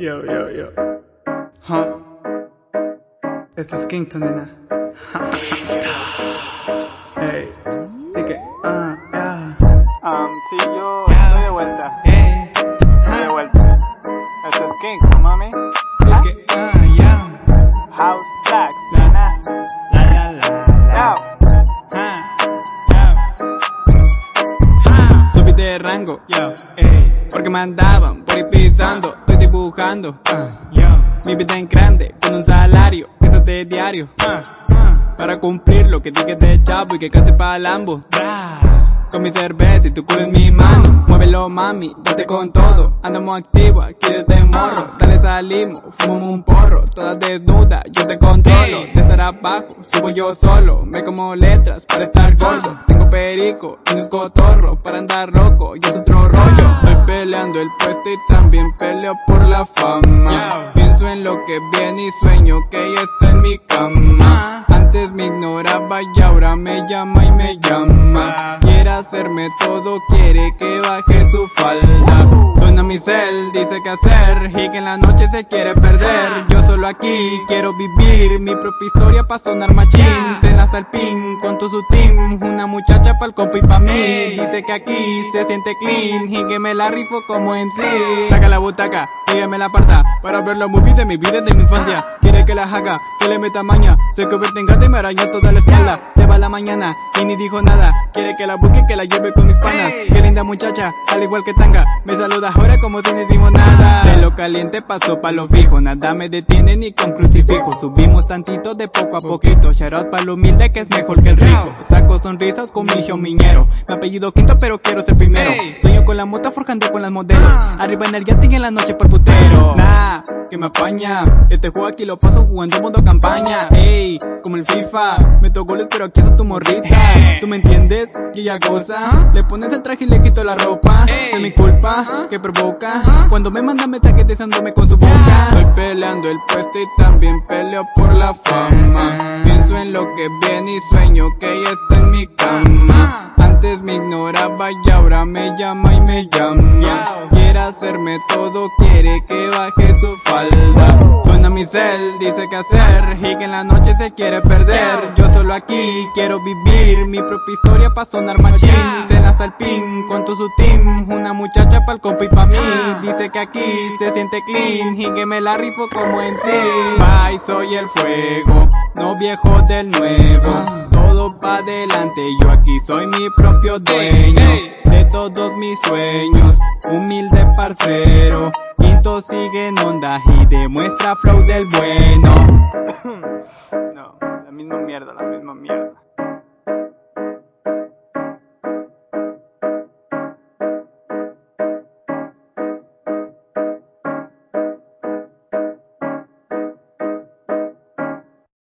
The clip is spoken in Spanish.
Yo, yo, yo. Huh. Esto es Kington, nena. hey. Así que, ah, yeah. Um, sí, yo estoy de vuelta. Hey. Estoy de vuelta. Esto es King, mami. Así que, ah, yeah. House Black. La, Nah. la, la, la. Chao. Ah, yeah. Ah. Subí de rango, yo, ey. Porque me andaban por ir pisando, estoy dibujando. ah. Mi vida en grande, con un salario, eso es de diario. ah, ah. Para cumplir lo que dije de chavo y que casi pa' Lambo. Con mi cerveza y tu culo en mi mano. Muévelo, mami, date con todo. Andamos activos aquí desde morro. Dale, salimos, fumamos un porro. Todas desnudas, yo te controlo. De estar abajo, subo yo solo. Me como letras para estar gordo. Perico y no es cotorro. Para andar roco, y es otro rollo. Estoy peleando el puesto y también peleo por la fama. Pienso en lo que viene y sueño que ella está en mi cama. Antes me ignoraba y ahora me llama y me llama. Quiere hacerme todo, quiere que baje su falda. Mi cel, dice qué hacer y que en la noche se quiere perder. Yo solo aquí quiero vivir mi propia historia pa' sonar machín. Se lanza el pin con todo su team, una muchacha pa'l compa y pa' mí. Dice que aquí se siente clean y que me la rifo como en sí. Saca la butaca, ella me la aparta para ver los movies de mi vida de mi infancia. Que la haga, que le meta maña. Se convierte en gato y me araña toda la espalda. Se va la mañana y ni dijo nada. Quiere que la busque, que la lleve con mis panas. Qué linda muchacha, al igual que Tanga. Me saluda ahora como si no hicimos nada. De lo caliente pasó pa' lo fijo. Nada me detiene ni con crucifijo. Subimos tantito de poco a poquito. Shout out pa' lo humilde que es mejor que el rico. Saco sonrisas con mi hijo miñero. Mi apellido quinto, pero quiero ser primero. La mota forjando con las modelos. Arriba en el yate y en la noche por putero. Nah, que me apaña. Este juego aquí lo paso jugando modo campaña. Ey, como el FIFA. Meto goles, pero aquí está tu morrita. ¿Tú me entiendes? Y ella goza. Le pones el traje y le quito la ropa. Es mi culpa que provoca. Cuando me manda mensajes deseándome con su boca. Estoy peleando el puesto y también peleo por la fama. Pienso en lo que viene y sueño que ella está en mi cama. Antes me ignoraba y ahora me llama Quiere hacerme todo, quiere que baje su falda. Suena mi cel, dice qué hacer y que en la noche se quiere perder. Yo solo aquí quiero vivir mi propia historia pa' sonar machín. Se lanza el pin con todo su team, una muchacha pa'l compa y pa' mí. Dice que aquí se siente clean y que me la rifo como en sí. Bye, soy el fuego, no viejo del nuevo. Todo pa' adelante, yo aquí soy mi propio dueño todos mis sueños. Humilde parcero, Quinto sigue en onda y demuestra flow del bueno. No, la misma mierda, la misma mierda.